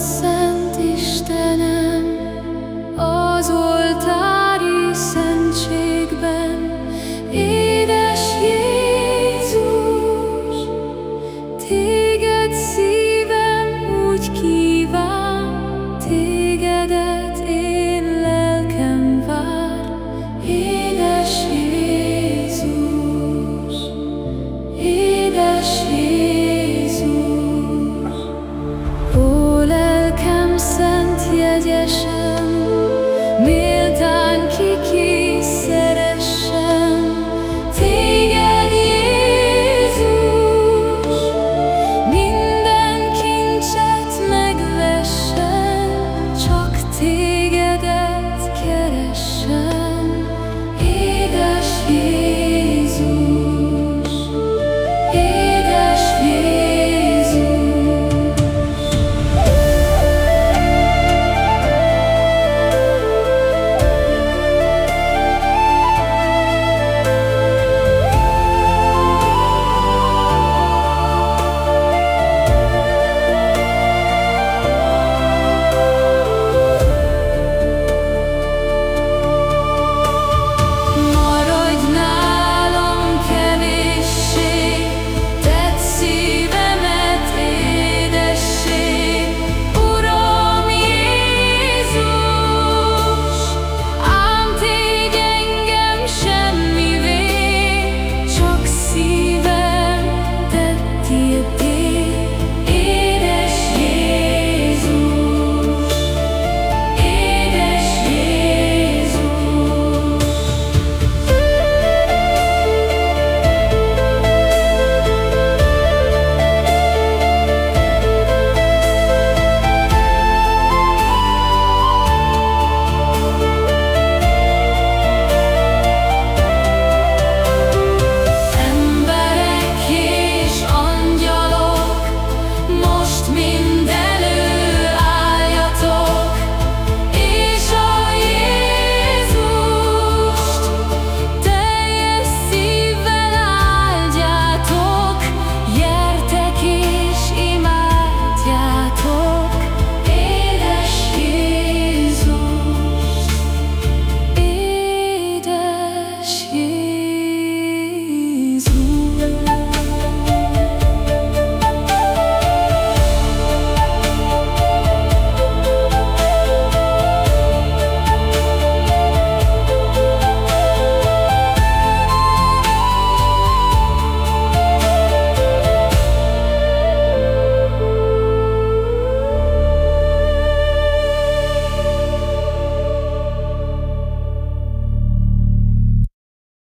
said